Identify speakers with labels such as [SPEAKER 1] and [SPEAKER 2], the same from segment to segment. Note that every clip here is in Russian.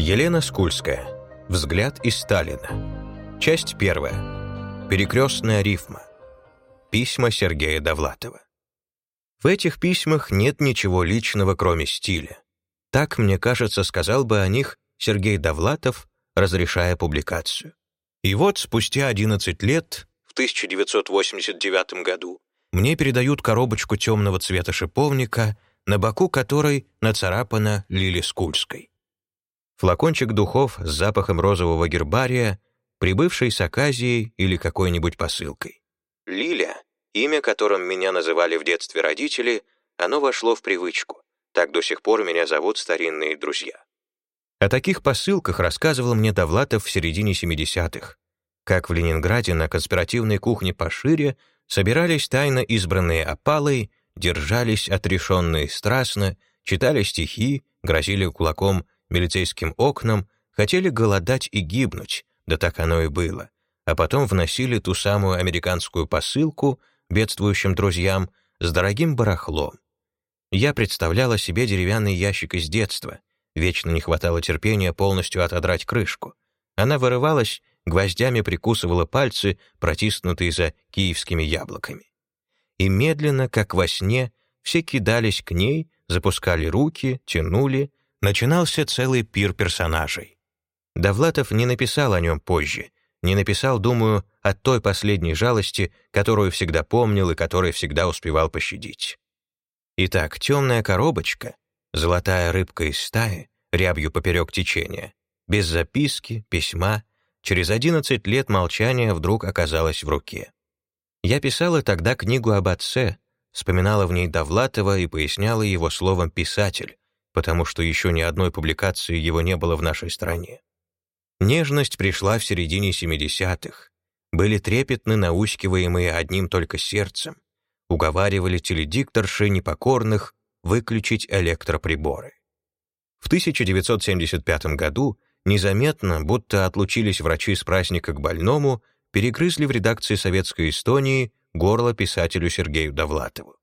[SPEAKER 1] Елена Скульская. Взгляд из Сталина. Часть первая. Перекрестная рифма. Письма Сергея Довлатова. В этих письмах нет ничего личного, кроме стиля. Так, мне кажется, сказал бы о них Сергей Довлатов, разрешая публикацию. И вот спустя 11 лет, в 1989 году, мне передают коробочку темного цвета шиповника, на боку которой нацарапана Лили Скульской. Флакончик духов с запахом розового гербария, прибывший с оказией или какой-нибудь посылкой. Лиля, имя которым меня называли в детстве родители, оно вошло в привычку. Так до сих пор меня зовут старинные друзья. О таких посылках рассказывал мне Довлатов в середине 70-х. Как в Ленинграде на конспиративной кухне пошире собирались тайно избранные опалы, держались отрешенные страстно, читали стихи, грозили кулаком милицейским окнам, хотели голодать и гибнуть, да так оно и было, а потом вносили ту самую американскую посылку бедствующим друзьям с дорогим барахлом. Я представляла себе деревянный ящик из детства, вечно не хватало терпения полностью отодрать крышку. Она вырывалась, гвоздями прикусывала пальцы, протиснутые за киевскими яблоками. И медленно, как во сне, все кидались к ней, запускали руки, тянули, начинался целый пир персонажей. Довлатов не написал о нем позже, не написал, думаю, о той последней жалости, которую всегда помнил и которой всегда успевал пощадить. Итак, темная коробочка, золотая рыбка из стаи, рябью поперек течения, без записки, письма, через одиннадцать лет молчания вдруг оказалась в руке. Я писала тогда книгу об отце, вспоминала в ней Довлатова и поясняла его словом «писатель», потому что еще ни одной публикации его не было в нашей стране. Нежность пришла в середине 70-х. Были трепетны наускиваемые одним только сердцем. Уговаривали теледикторши непокорных выключить электроприборы. В 1975 году незаметно, будто отлучились врачи с праздника к больному, перегрызли в редакции Советской Эстонии горло писателю Сергею Довлатову.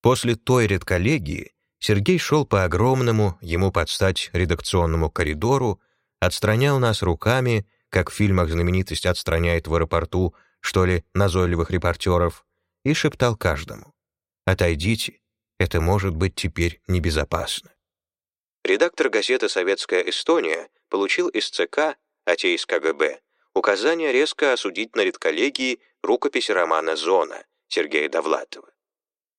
[SPEAKER 1] После той редколлегии Сергей шел по огромному, ему подстать редакционному коридору, отстранял нас руками, как в фильмах знаменитость отстраняет в аэропорту, что ли, назойливых репортеров, и шептал каждому «Отойдите, это может быть теперь небезопасно». Редактор газеты «Советская Эстония» получил из ЦК, а те из КГБ, указание резко осудить на редколлегии рукопись романа «Зона» Сергея Довлатова.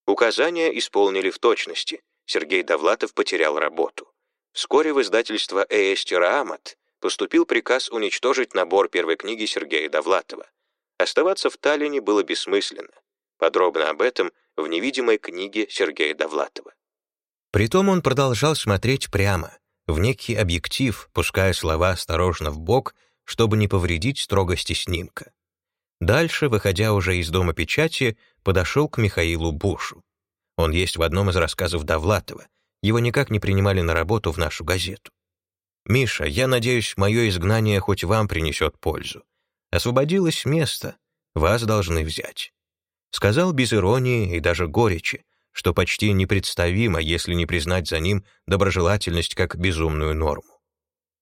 [SPEAKER 1] Указания исполнили в точности, Сергей Довлатов потерял работу. Вскоре в издательство «Эстираамат» поступил приказ уничтожить набор первой книги Сергея Довлатова. Оставаться в Таллине было бессмысленно. Подробно об этом в невидимой книге Сергея Довлатова. Притом он продолжал смотреть прямо, в некий объектив, пуская слова осторожно в бок, чтобы не повредить строгости снимка. Дальше, выходя уже из дома печати, подошел к Михаилу Бушу. Он есть в одном из рассказов Довлатова. Его никак не принимали на работу в нашу газету. «Миша, я надеюсь, мое изгнание хоть вам принесет пользу. Освободилось место, вас должны взять». Сказал без иронии и даже горечи, что почти непредставимо, если не признать за ним доброжелательность как безумную норму.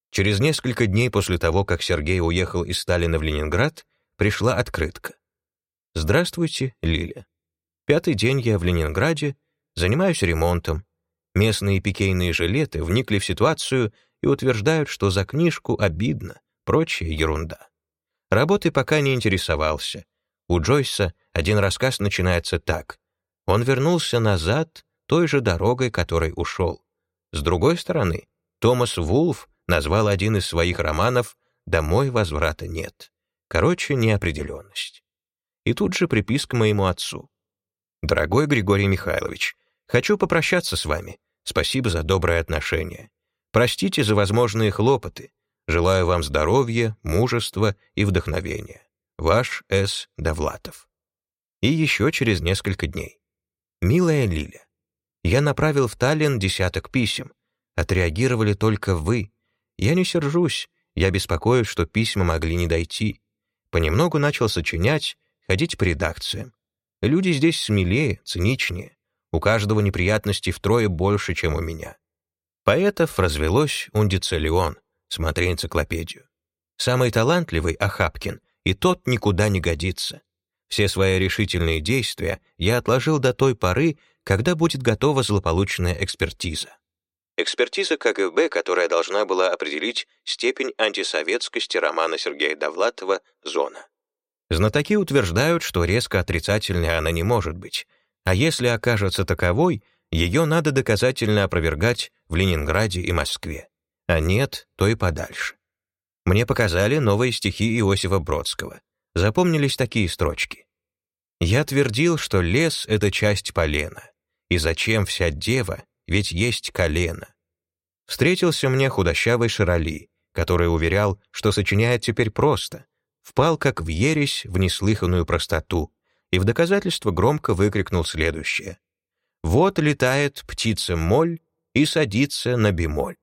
[SPEAKER 1] Через несколько дней после того, как Сергей уехал из Сталина в Ленинград, пришла открытка. «Здравствуйте, Лиля. Пятый день я в Ленинграде, занимаюсь ремонтом. Местные пикейные жилеты вникли в ситуацию и утверждают, что за книжку обидно, прочая ерунда. Работой пока не интересовался. У Джойса один рассказ начинается так. Он вернулся назад той же дорогой, которой ушел. С другой стороны, Томас Вулф назвал один из своих романов «Домой возврата нет». Короче, неопределенность. И тут же приписка моему отцу. Дорогой Григорий Михайлович, хочу попрощаться с вами. Спасибо за доброе отношение. Простите за возможные хлопоты. Желаю вам здоровья, мужества и вдохновения. Ваш С. Довлатов. И еще через несколько дней. Милая Лиля, я направил в Таллин десяток писем. Отреагировали только вы. Я не сержусь, я беспокоюсь, что письма могли не дойти. Понемногу начал сочинять, ходить по редакциям. Люди здесь смелее, циничнее. У каждого неприятностей втрое больше, чем у меня. Поэтов развелось ундицелион, смотри энциклопедию. Самый талантливый Ахапкин, и тот никуда не годится. Все свои решительные действия я отложил до той поры, когда будет готова злополучная экспертиза. Экспертиза КГБ, которая должна была определить степень антисоветскости романа Сергея Довлатова «Зона». Знатоки утверждают, что резко отрицательной она не может быть, а если окажется таковой, ее надо доказательно опровергать в Ленинграде и Москве. А нет, то и подальше. Мне показали новые стихи Иосифа Бродского. Запомнились такие строчки. «Я твердил, что лес — это часть полена. И зачем вся дева, ведь есть колено?» Встретился мне худощавый Широли, который уверял, что сочиняет теперь просто, впал как в ересь в неслыханную простоту и в доказательство громко выкрикнул следующее. «Вот летает птица-моль и садится на бемоль».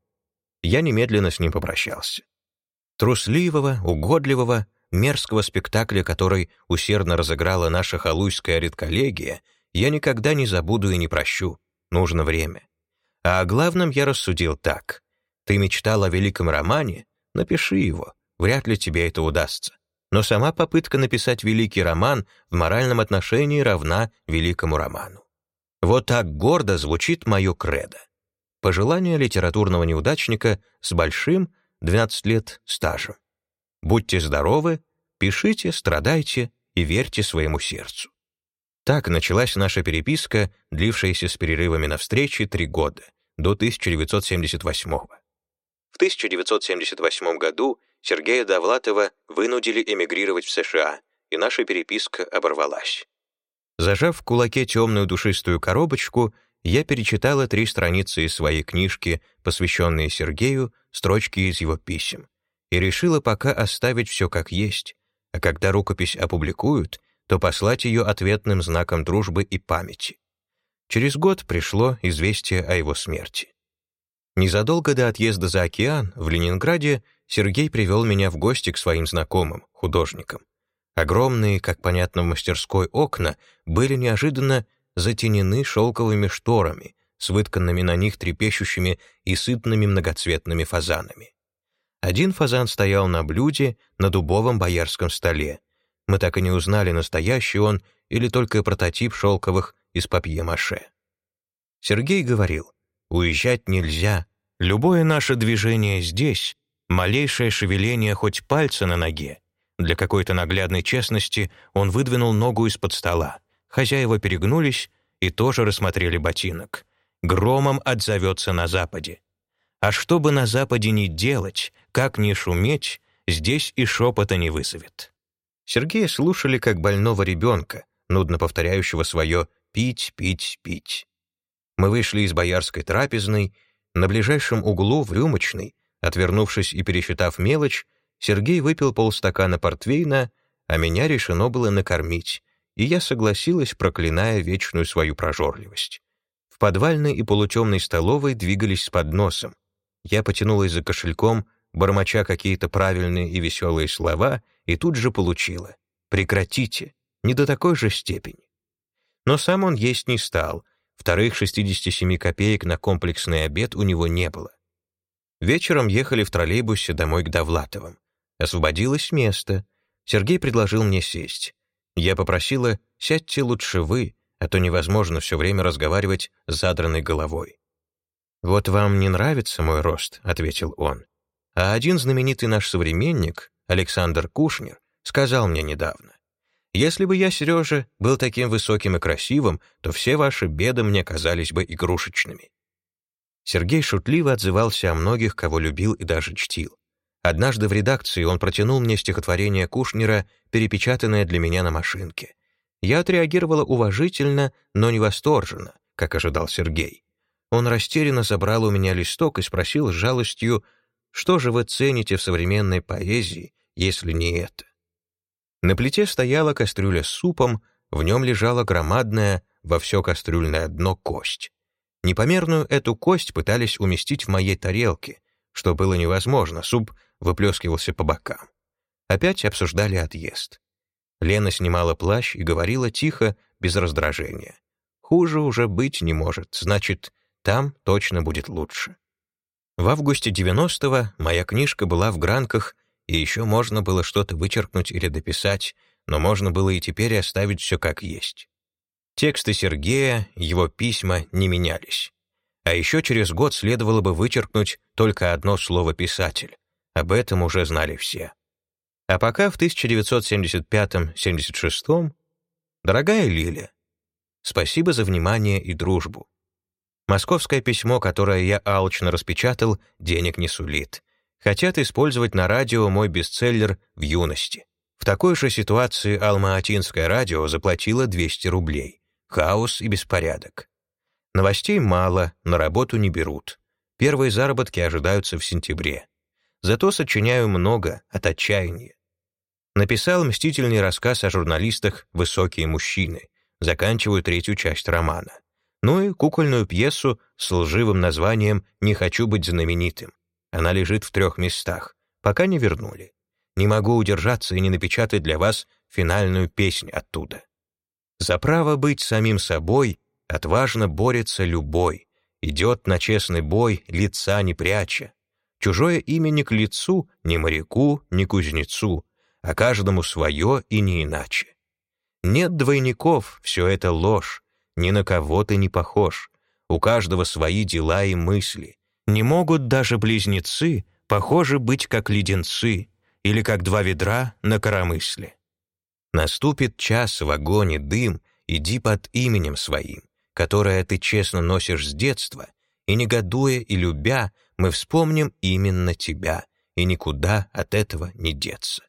[SPEAKER 1] Я немедленно с ним попрощался. Трусливого, угодливого, мерзкого спектакля, который усердно разыграла наша халуйская редколлегия, я никогда не забуду и не прощу. Нужно время. А о главном я рассудил так. Ты мечтал о великом романе? Напиши его. Вряд ли тебе это удастся. Но сама попытка написать великий роман в моральном отношении равна великому роману. Вот так гордо звучит мое кредо. Пожелание литературного неудачника с большим 12 лет стажем. Будьте здоровы, пишите, страдайте и верьте своему сердцу. Так началась наша переписка, длившаяся с перерывами на встречи три года, до 1978 -го. В 1978 году Сергея Довлатова вынудили эмигрировать в США, и наша переписка оборвалась. Зажав в кулаке темную душистую коробочку, я перечитала три страницы из своей книжки, посвященные Сергею, строчки из его писем, и решила пока оставить все как есть, а когда рукопись опубликуют, то послать ее ответным знаком дружбы и памяти. Через год пришло известие о его смерти. Незадолго до отъезда за океан в Ленинграде Сергей привел меня в гости к своим знакомым, художникам. Огромные, как понятно в мастерской, окна были неожиданно затенены шелковыми шторами с вытканными на них трепещущими и сытными многоцветными фазанами. Один фазан стоял на блюде на дубовом боярском столе. Мы так и не узнали, настоящий он или только прототип шелковых из папье-маше. Сергей говорил, «Уезжать нельзя. Любое наше движение здесь, малейшее шевеление хоть пальца на ноге». Для какой-то наглядной честности он выдвинул ногу из-под стола. Хозяева перегнулись и тоже рассмотрели ботинок. Громом отзовется на Западе. А что бы на Западе ни делать, как ни шуметь, здесь и шепота не вызовет. Сергея слушали как больного ребенка, нудно повторяющего свое «пить, пить, пить». Мы вышли из боярской трапезной, на ближайшем углу в рюмочной, отвернувшись и пересчитав мелочь, Сергей выпил полстакана портвейна, а меня решено было накормить, и я согласилась, проклиная вечную свою прожорливость. В подвальной и полутемной столовой двигались с подносом. Я потянулась за кошельком, бормоча какие-то правильные и веселые слова, и тут же получила. «Прекратите! Не до такой же степени!» Но сам он есть не стал. Вторых 67 копеек на комплексный обед у него не было. Вечером ехали в троллейбусе домой к Довлатовым. Освободилось место. Сергей предложил мне сесть. Я попросила, сядьте лучше вы, а то невозможно все время разговаривать с задранной головой. «Вот вам не нравится мой рост», — ответил он. А один знаменитый наш современник, Александр Кушнер, сказал мне недавно, «Если бы я, Сережа, был таким высоким и красивым, то все ваши беды мне казались бы игрушечными». Сергей шутливо отзывался о многих, кого любил и даже чтил. Однажды в редакции он протянул мне стихотворение Кушнера, перепечатанное для меня на машинке. Я отреагировала уважительно, но не восторженно, как ожидал Сергей. Он растерянно забрал у меня листок и спросил с жалостью, что же вы цените в современной поэзии, если не это? На плите стояла кастрюля с супом, в нем лежала громадная во все кастрюльное дно кость. Непомерную эту кость пытались уместить в моей тарелке, что было невозможно, суп выплескивался по бокам. Опять обсуждали отъезд. Лена снимала плащ и говорила тихо, без раздражения. Хуже уже быть не может, значит, там точно будет лучше. В августе 90-го моя книжка была в гранках, и еще можно было что-то вычеркнуть или дописать, но можно было и теперь оставить все как есть. Тексты Сергея, его письма не менялись. А еще через год следовало бы вычеркнуть только одно слово «писатель». Об этом уже знали все. А пока в 1975-76 «Дорогая Лиля, спасибо за внимание и дружбу. Московское письмо, которое я алчно распечатал, денег не сулит. Хотят использовать на радио мой бестселлер в юности. В такой же ситуации Алма-Атинское радио заплатило 200 рублей. Хаос и беспорядок. Новостей мало, на работу не берут. Первые заработки ожидаются в сентябре. Зато сочиняю много от отчаяния. Написал мстительный рассказ о журналистах «Высокие мужчины». Заканчиваю третью часть романа ну и кукольную пьесу с лживым названием «Не хочу быть знаменитым». Она лежит в трех местах, пока не вернули. Не могу удержаться и не напечатать для вас финальную песнь оттуда. За право быть самим собой отважно борется любой, идет на честный бой, лица не пряча. Чужое имя не к лицу, ни моряку, ни кузнецу, а каждому свое и не иначе. Нет двойников, все это ложь, ни на кого ты не похож. У каждого свои дела и мысли. Не могут даже близнецы похожи быть как леденцы или как два ведра на коромысле. Наступит час в огоне дым, иди под именем своим, которое ты честно носишь с детства, и негодуя и любя, мы вспомним именно тебя, и никуда от этого не деться.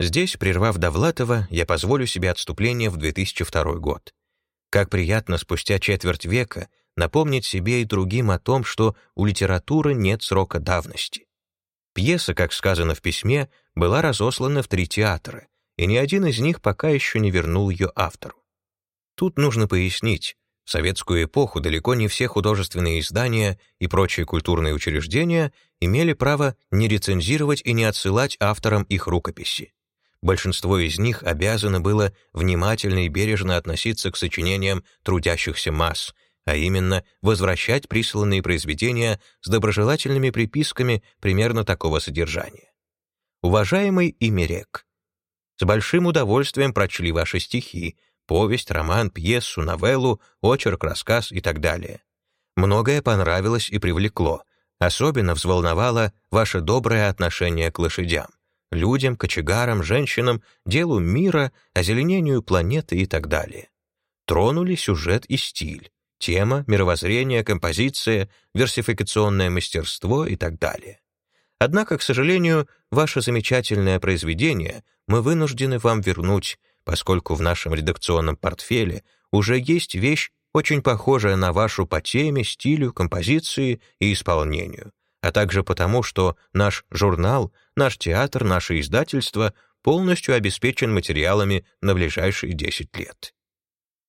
[SPEAKER 1] Здесь, прервав Довлатова, я позволю себе отступление в 2002 год. Как приятно спустя четверть века напомнить себе и другим о том, что у литературы нет срока давности. Пьеса, как сказано в письме, была разослана в три театра, и ни один из них пока еще не вернул ее автору. Тут нужно пояснить, в советскую эпоху далеко не все художественные издания и прочие культурные учреждения имели право не рецензировать и не отсылать авторам их рукописи большинство из них обязано было внимательно и бережно относиться к сочинениям трудящихся масс, а именно возвращать присланные произведения с доброжелательными приписками примерно такого содержания. Уважаемый Имерек, с большим удовольствием прочли ваши стихи, повесть, роман, пьесу, новеллу, очерк, рассказ и так далее. Многое понравилось и привлекло, особенно взволновало ваше доброе отношение к лошадям людям, кочегарам, женщинам, делу мира, озеленению планеты и так далее. Тронули сюжет и стиль, тема, мировоззрение, композиция, версификационное мастерство и так далее. Однако, к сожалению, ваше замечательное произведение мы вынуждены вам вернуть, поскольку в нашем редакционном портфеле уже есть вещь, очень похожая на вашу по теме, стилю, композиции и исполнению, а также потому, что наш журнал наш театр, наше издательство полностью обеспечен материалами на ближайшие 10 лет.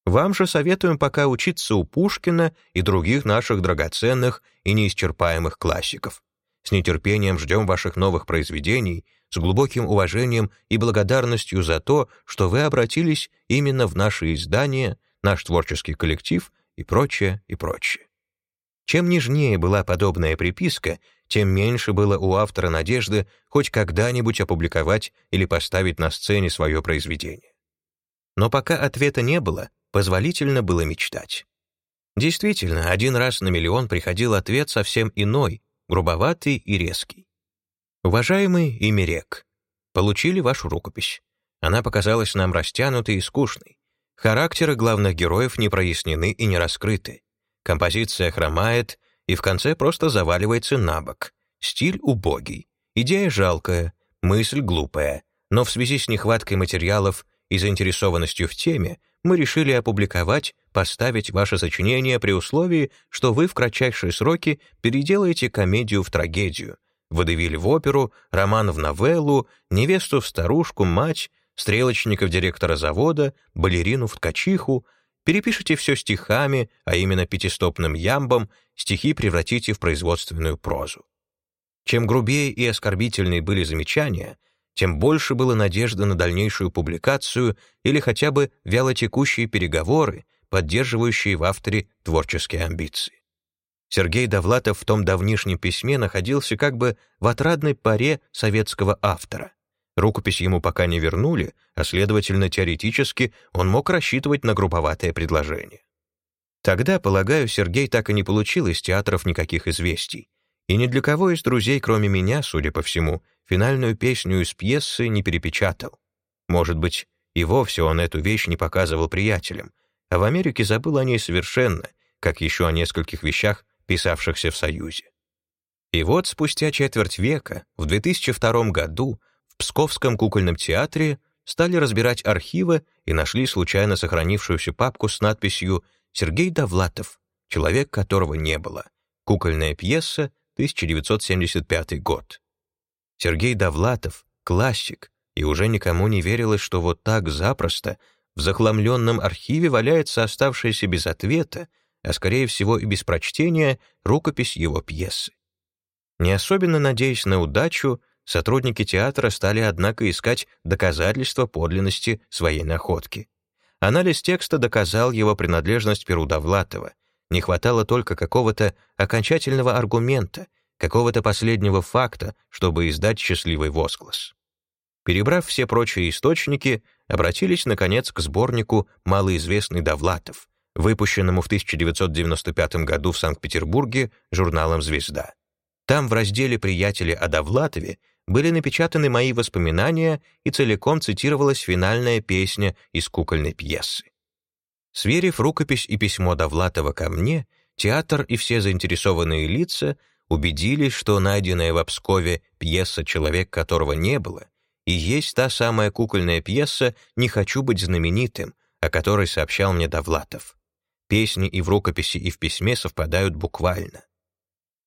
[SPEAKER 1] Вам же советуем пока учиться у Пушкина и других наших драгоценных и неисчерпаемых классиков. С нетерпением ждем ваших новых произведений, с глубоким уважением и благодарностью за то, что вы обратились именно в наше издание, наш творческий коллектив и прочее, и прочее. Чем нежнее была подобная приписка, тем меньше было у автора надежды хоть когда-нибудь опубликовать или поставить на сцене свое произведение. Но пока ответа не было, позволительно было мечтать. Действительно, один раз на миллион приходил ответ совсем иной, грубоватый и резкий. «Уважаемый Имерек, получили вашу рукопись. Она показалась нам растянутой и скучной. Характеры главных героев не прояснены и не раскрыты. Композиция хромает, и в конце просто заваливается на бок. Стиль убогий, идея жалкая, мысль глупая, но в связи с нехваткой материалов и заинтересованностью в теме мы решили опубликовать, поставить ваше сочинение при условии, что вы в кратчайшие сроки переделаете комедию в трагедию, водевиль в оперу, роман в новеллу, невесту в старушку, мать, стрелочников директора завода, балерину в ткачиху, Перепишите все стихами, а именно пятистопным ямбом, стихи превратите в производственную прозу. Чем грубее и оскорбительнее были замечания, тем больше было надежды на дальнейшую публикацию или хотя бы вялотекущие переговоры, поддерживающие в авторе творческие амбиции. Сергей Довлатов в том давнишнем письме находился как бы в отрадной паре советского автора. Рукопись ему пока не вернули, а, следовательно, теоретически он мог рассчитывать на групповатое предложение. Тогда, полагаю, Сергей так и не получил из театров никаких известий. И ни для кого из друзей, кроме меня, судя по всему, финальную песню из пьесы не перепечатал. Может быть, и вовсе он эту вещь не показывал приятелям, а в Америке забыл о ней совершенно, как еще о нескольких вещах, писавшихся в Союзе. И вот спустя четверть века, в 2002 году, в Псковском кукольном театре стали разбирать архивы и нашли случайно сохранившуюся папку с надписью «Сергей Довлатов, человек которого не было. Кукольная пьеса, 1975 год». Сергей Довлатов — классик, и уже никому не верилось, что вот так запросто в захламленном архиве валяется оставшаяся без ответа, а скорее всего и без прочтения, рукопись его пьесы. Не особенно надеясь на удачу, сотрудники театра стали, однако, искать доказательства подлинности своей находки. Анализ текста доказал его принадлежность Перу Довлатова. Не хватало только какого-то окончательного аргумента, какого-то последнего факта, чтобы издать счастливый возглас. Перебрав все прочие источники, обратились, наконец, к сборнику «Малоизвестный Довлатов», выпущенному в 1995 году в Санкт-Петербурге журналом «Звезда». Там в разделе «Приятели о Довлатове» были напечатаны мои воспоминания и целиком цитировалась финальная песня из кукольной пьесы. Сверив рукопись и письмо Довлатова ко мне, театр и все заинтересованные лица убедились, что найденная в Пскове пьеса «Человек, которого не было» и есть та самая кукольная пьеса «Не хочу быть знаменитым», о которой сообщал мне Довлатов. Песни и в рукописи, и в письме совпадают буквально.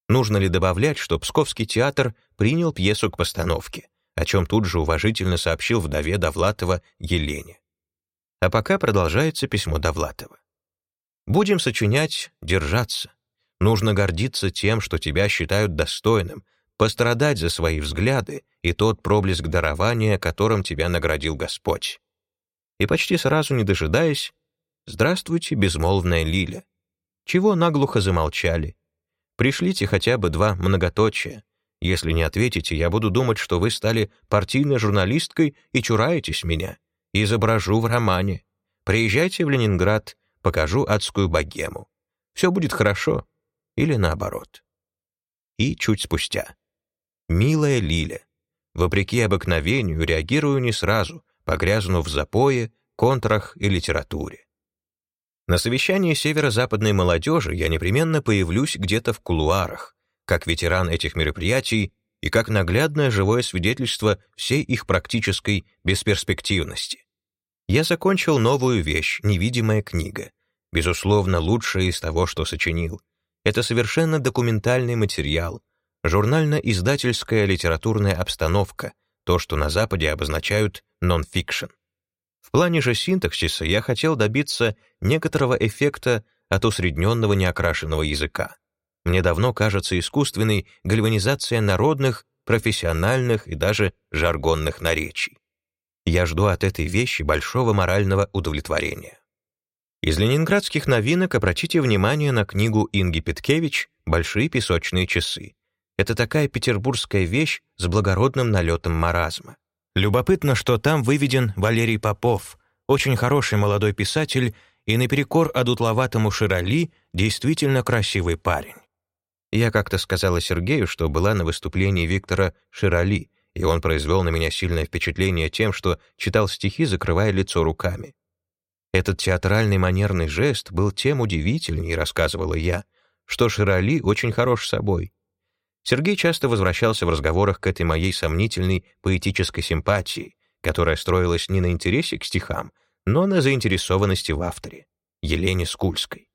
[SPEAKER 1] Нужно ли добавлять, что Псковский театр принял пьесу к постановке, о чем тут же уважительно сообщил вдове Довлатова Елене. А пока продолжается письмо Довлатова. «Будем сочинять, держаться. Нужно гордиться тем, что тебя считают достойным, пострадать за свои взгляды и тот проблеск дарования, которым тебя наградил Господь. И почти сразу не дожидаясь, «Здравствуйте, безмолвная Лиля. Чего наглухо замолчали? Пришлите хотя бы два многоточия. Если не ответите, я буду думать, что вы стали партийной журналисткой и чураетесь меня. Изображу в романе. Приезжайте в Ленинград, покажу адскую богему. Все будет хорошо. Или наоборот». И чуть спустя. «Милая Лиля, вопреки обыкновению реагирую не сразу, погрязнув в запое, контрах и литературе. На совещании северо-западной молодежи я непременно появлюсь где-то в кулуарах, как ветеран этих мероприятий и как наглядное живое свидетельство всей их практической бесперспективности. Я закончил новую вещь «Невидимая книга», безусловно, лучшая из того, что сочинил. Это совершенно документальный материал, журнально-издательская литературная обстановка, то, что на Западе обозначают нон-фикшн. В плане же синтаксиса я хотел добиться некоторого эффекта от усредненного неокрашенного языка. Мне давно кажется искусственной гальванизация народных, профессиональных и даже жаргонных наречий. Я жду от этой вещи большого морального удовлетворения. Из ленинградских новинок обратите внимание на книгу Инги Петкевич «Большие песочные часы», это такая петербургская вещь с благородным налетом маразма. Любопытно, что там выведен Валерий Попов, очень хороший молодой писатель и наперекор одутловатому Широли действительно красивый парень. Я как-то сказала Сергею, что была на выступлении Виктора Широли, и он произвел на меня сильное впечатление тем, что читал стихи, закрывая лицо руками. Этот театральный манерный жест был тем удивительней, рассказывала я, что Широли очень хорош собой. Сергей часто возвращался в разговорах к этой моей сомнительной поэтической симпатии, которая строилась не на интересе к стихам, но на заинтересованности в авторе, Елене Скульской.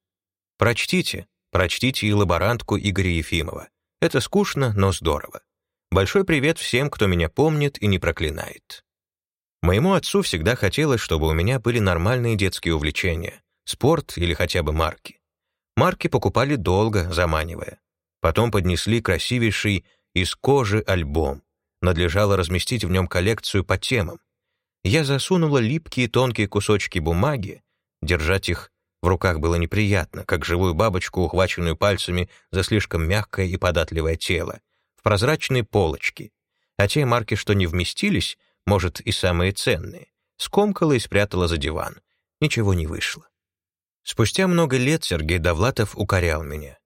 [SPEAKER 1] Прочтите, прочтите и лаборантку Игоря Ефимова. Это скучно, но здорово. Большой привет всем, кто меня помнит и не проклинает. Моему отцу всегда хотелось, чтобы у меня были нормальные детские увлечения, спорт или хотя бы марки. Марки покупали долго, заманивая. Потом поднесли красивейший из кожи альбом. Надлежало разместить в нем коллекцию по темам. Я засунула липкие тонкие кусочки бумаги, держать их В руках было неприятно, как живую бабочку, ухваченную пальцами за слишком мягкое и податливое тело, в прозрачные полочки. А те марки, что не вместились, может, и самые ценные, скомкала и спрятала за диван. Ничего не вышло. Спустя много лет Сергей Довлатов укорял меня.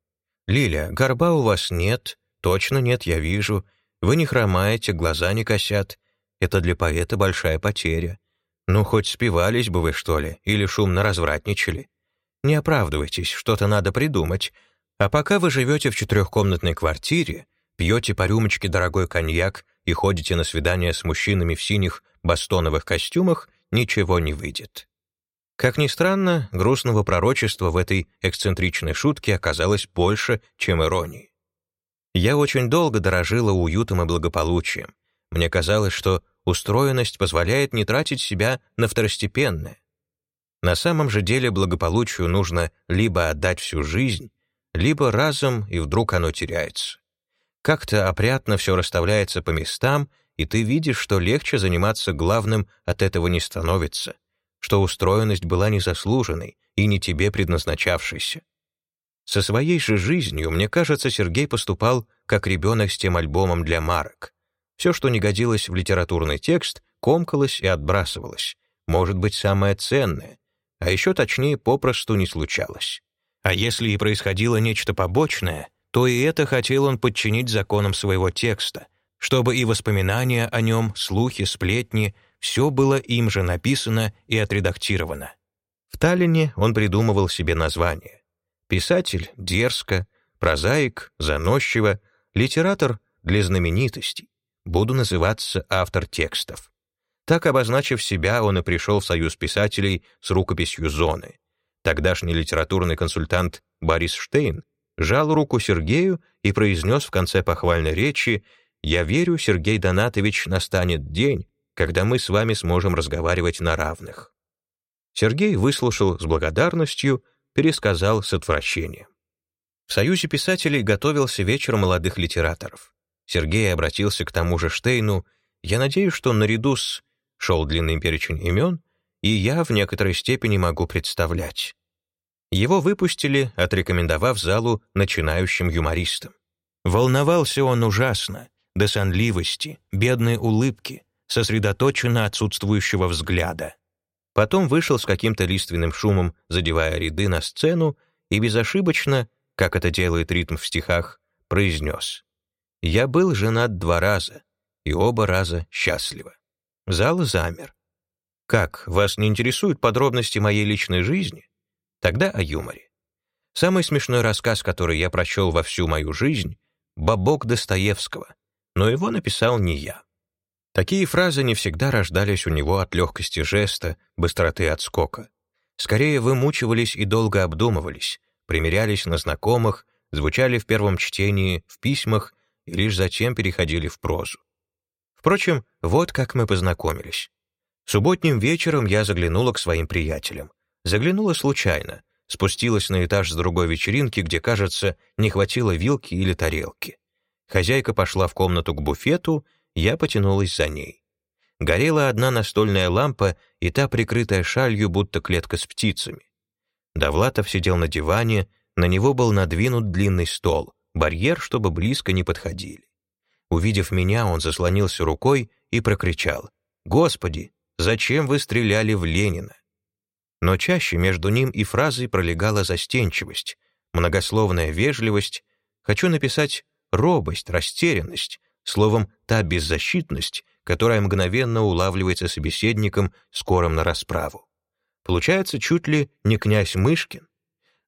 [SPEAKER 1] «Лиля, горба у вас нет, точно нет, я вижу. Вы не хромаете, глаза не косят. Это для поэта большая потеря. Ну, хоть спивались бы вы, что ли, или шумно развратничали. Не оправдывайтесь, что-то надо придумать. А пока вы живете в четырехкомнатной квартире, пьете по рюмочке дорогой коньяк и ходите на свидания с мужчинами в синих бастоновых костюмах, ничего не выйдет. Как ни странно, грустного пророчества в этой эксцентричной шутке оказалось больше, чем иронии. Я очень долго дорожила уютом и благополучием. Мне казалось, что устроенность позволяет не тратить себя на второстепенное. На самом же деле благополучию нужно либо отдать всю жизнь, либо разом, и вдруг оно теряется. Как-то опрятно все расставляется по местам, и ты видишь, что легче заниматься главным от этого не становится, что устроенность была незаслуженной и не тебе предназначавшейся. Со своей же жизнью, мне кажется, Сергей поступал как ребенок с тем альбомом для марок. Все, что не годилось в литературный текст, комкалось и отбрасывалось. Может быть, самое ценное, а еще точнее, попросту не случалось. А если и происходило нечто побочное, то и это хотел он подчинить законам своего текста, чтобы и воспоминания о нем, слухи, сплетни, все было им же написано и отредактировано. В Таллине он придумывал себе название. Писатель — дерзко, прозаик — заносчиво, литератор — для знаменитостей. Буду называться автор текстов. Так, обозначив себя, он и пришел в Союз писателей с рукописью «Зоны». Тогдашний литературный консультант Борис Штейн жал руку Сергею и произнес в конце похвальной речи «Я верю, Сергей Донатович, настанет день, когда мы с вами сможем разговаривать на равных». Сергей выслушал с благодарностью, пересказал с отвращением. В Союзе писателей готовился вечер молодых литераторов. Сергей обратился к тому же Штейну «Я надеюсь, что наряду с шел длинный перечень имен, и я в некоторой степени могу представлять. Его выпустили, отрекомендовав залу начинающим юмористам. Волновался он ужасно, до сонливости, бедной улыбки, сосредоточенно отсутствующего взгляда. Потом вышел с каким-то лиственным шумом, задевая ряды на сцену, и безошибочно, как это делает ритм в стихах, произнес «Я был женат два раза, и оба раза счастливо». Зал замер. Как, вас не интересуют подробности моей личной жизни? Тогда о юморе. Самый смешной рассказ, который я прочел во всю мою жизнь, «Бабок Достоевского», но его написал не я. Такие фразы не всегда рождались у него от легкости жеста, быстроты отскока. Скорее вымучивались и долго обдумывались, примерялись на знакомых, звучали в первом чтении, в письмах и лишь затем переходили в прозу. Впрочем, вот как мы познакомились. Субботним вечером я заглянула к своим приятелям. Заглянула случайно, спустилась на этаж с другой вечеринки, где, кажется, не хватило вилки или тарелки. Хозяйка пошла в комнату к буфету, я потянулась за ней. Горела одна настольная лампа, и та прикрытая шалью, будто клетка с птицами. Довлатов сидел на диване, на него был надвинут длинный стол, барьер, чтобы близко не подходили. Увидев меня, он заслонился рукой и прокричал «Господи, зачем вы стреляли в Ленина?» Но чаще между ним и фразой пролегала застенчивость, многословная вежливость, хочу написать робость, растерянность, словом, та беззащитность, которая мгновенно улавливается собеседником, скорым на расправу. Получается чуть ли не князь Мышкин.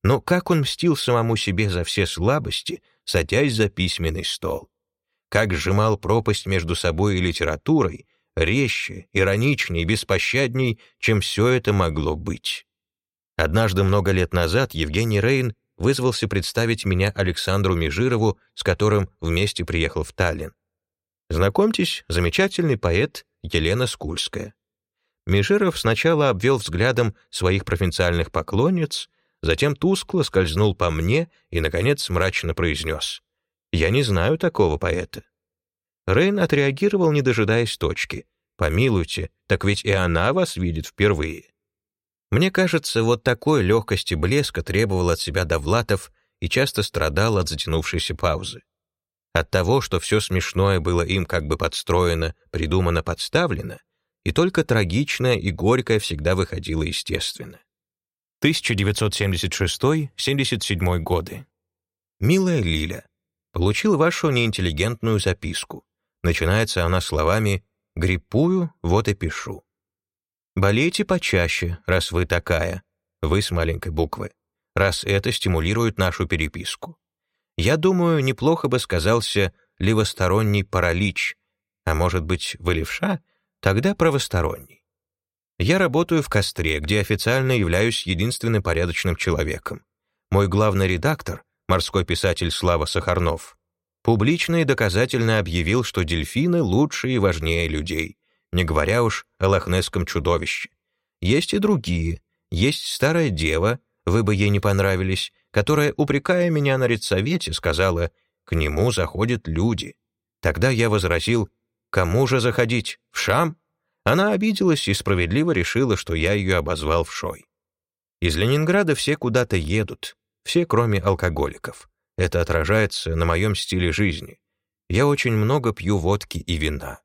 [SPEAKER 1] Но как он мстил самому себе за все слабости, садясь за письменный стол? как сжимал пропасть между собой и литературой, резче, ироничней, беспощадней, чем все это могло быть. Однажды много лет назад Евгений Рейн вызвался представить меня Александру Межирову, с которым вместе приехал в Таллин. Знакомьтесь, замечательный поэт Елена Скульская. Межиров сначала обвел взглядом своих провинциальных поклонниц, затем тускло скользнул по мне и, наконец, мрачно произнес. Я не знаю такого поэта». Рейн отреагировал, не дожидаясь точки. «Помилуйте, так ведь и она вас видит впервые». Мне кажется, вот такой легкости блеска требовал от себя Довлатов и часто страдал от затянувшейся паузы. От того, что все смешное было им как бы подстроено, придумано, подставлено, и только трагичное и горькое всегда выходило естественно. 1976-77 годы. «Милая Лиля, получил вашу неинтеллигентную записку. Начинается она словами «Гриппую, вот и пишу». Болейте почаще, раз вы такая, вы с маленькой буквы, раз это стимулирует нашу переписку. Я думаю, неплохо бы сказался левосторонний паралич, а может быть, вы левша, тогда правосторонний. Я работаю в Костре, где официально являюсь единственным порядочным человеком. Мой главный редактор, морской писатель Слава Сахарнов, публично и доказательно объявил, что дельфины лучше и важнее людей, не говоря уж о лохнесском чудовище. Есть и другие. Есть старая дева, вы бы ей не понравились, которая, упрекая меня на редсовете, сказала, к нему заходят люди. Тогда я возразил, кому же заходить, в Шам? Она обиделась и справедливо решила, что я ее обозвал в Шой. Из Ленинграда все куда-то едут, все кроме алкоголиков. Это отражается на моем стиле жизни. Я очень много пью водки и вина.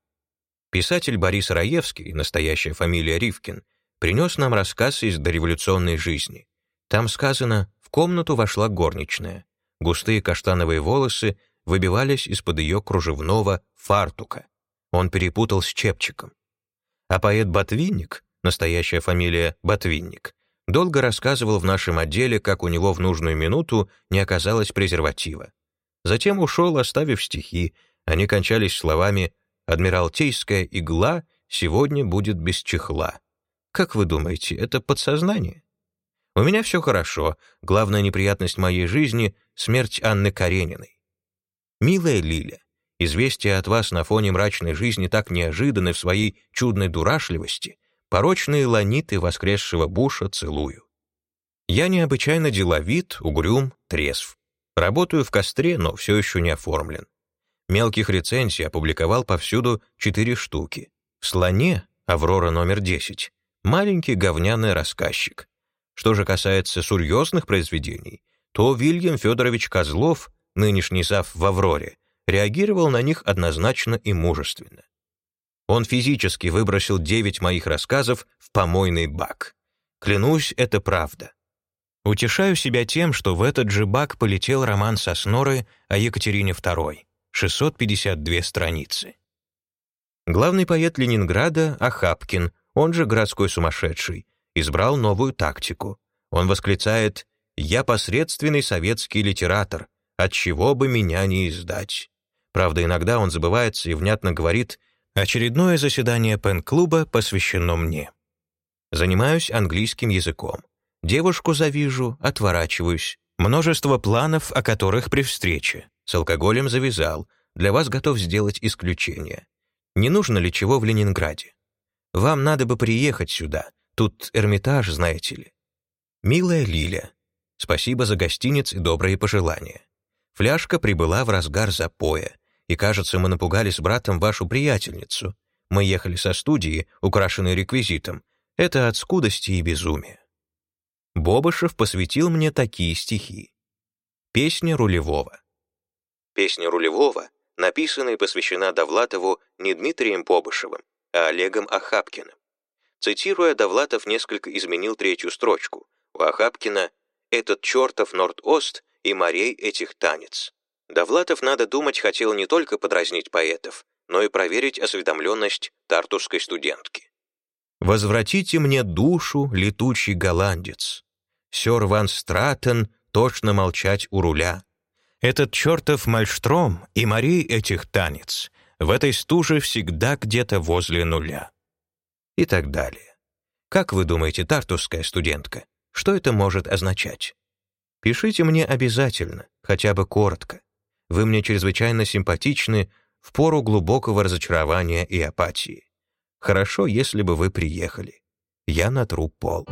[SPEAKER 1] Писатель Борис Раевский, настоящая фамилия Ривкин, принес нам рассказ из дореволюционной жизни. Там сказано, в комнату вошла горничная. Густые каштановые волосы выбивались из-под ее кружевного фартука. Он перепутал с чепчиком. А поэт Ботвинник, настоящая фамилия Ботвинник, долго рассказывал в нашем отделе, как у него в нужную минуту не оказалось презерватива. Затем ушел, оставив стихи. Они кончались словами Адмиралтейская игла сегодня будет без чехла. Как вы думаете, это подсознание? У меня все хорошо. Главная неприятность моей жизни — смерть Анны Карениной. Милая Лиля, известие от вас на фоне мрачной жизни так неожиданно в своей чудной дурашливости, порочные ланиты воскресшего Буша целую. Я необычайно деловит, угрюм, трезв. Работаю в костре, но все еще не оформлен. Мелких рецензий опубликовал повсюду четыре штуки. В «Слоне» «Аврора номер 10» маленький говняный рассказчик. Что же касается серьезных произведений, то Вильям Федорович Козлов, нынешний зав в «Авроре», реагировал на них однозначно и мужественно. Он физически выбросил девять моих рассказов в помойный бак. Клянусь, это правда. Утешаю себя тем, что в этот же бак полетел роман Сосноры о Екатерине II. 652 страницы. Главный поэт Ленинграда Ахапкин, он же городской сумасшедший, избрал новую тактику. Он восклицает «Я посредственный советский литератор, от чего бы меня не издать». Правда, иногда он забывается и внятно говорит «Очередное заседание пен-клуба посвящено мне». Занимаюсь английским языком. Девушку завижу, отворачиваюсь. Множество планов, о которых при встрече. С алкоголем завязал, для вас готов сделать исключение. Не нужно ли чего в Ленинграде? Вам надо бы приехать сюда, тут Эрмитаж, знаете ли. Милая Лиля, спасибо за гостиниц и добрые пожелания. Фляжка прибыла в разгар запоя, и, кажется, мы напугали с братом вашу приятельницу. Мы ехали со студии, украшенной реквизитом. Это от скудости и безумия. Бобышев посвятил мне такие стихи. Песня рулевого. Песня Рулевого написана и посвящена Довлатову не Дмитрием Побышевым, а Олегом Ахапкиным. Цитируя, Довлатов несколько изменил третью строчку. У Ахапкина «Этот чертов Норд-Ост и морей этих танец». Довлатов, надо думать, хотел не только подразнить поэтов, но и проверить осведомленность тартусской студентки. «Возвратите мне душу, летучий голландец. Сёр Ван Стратен точно молчать у руля. Этот чертов мальштром и морей этих танец в этой стуже всегда где-то возле нуля. И так далее. Как вы думаете, тартусская студентка, что это может означать? Пишите мне обязательно, хотя бы коротко. Вы мне чрезвычайно симпатичны в пору глубокого разочарования и апатии. Хорошо, если бы вы приехали. Я натру пол.